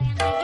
yang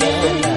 Yeah.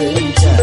人鱼在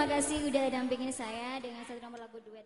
terima kasih udah dampingin saya dengan satu nomor lagu duet.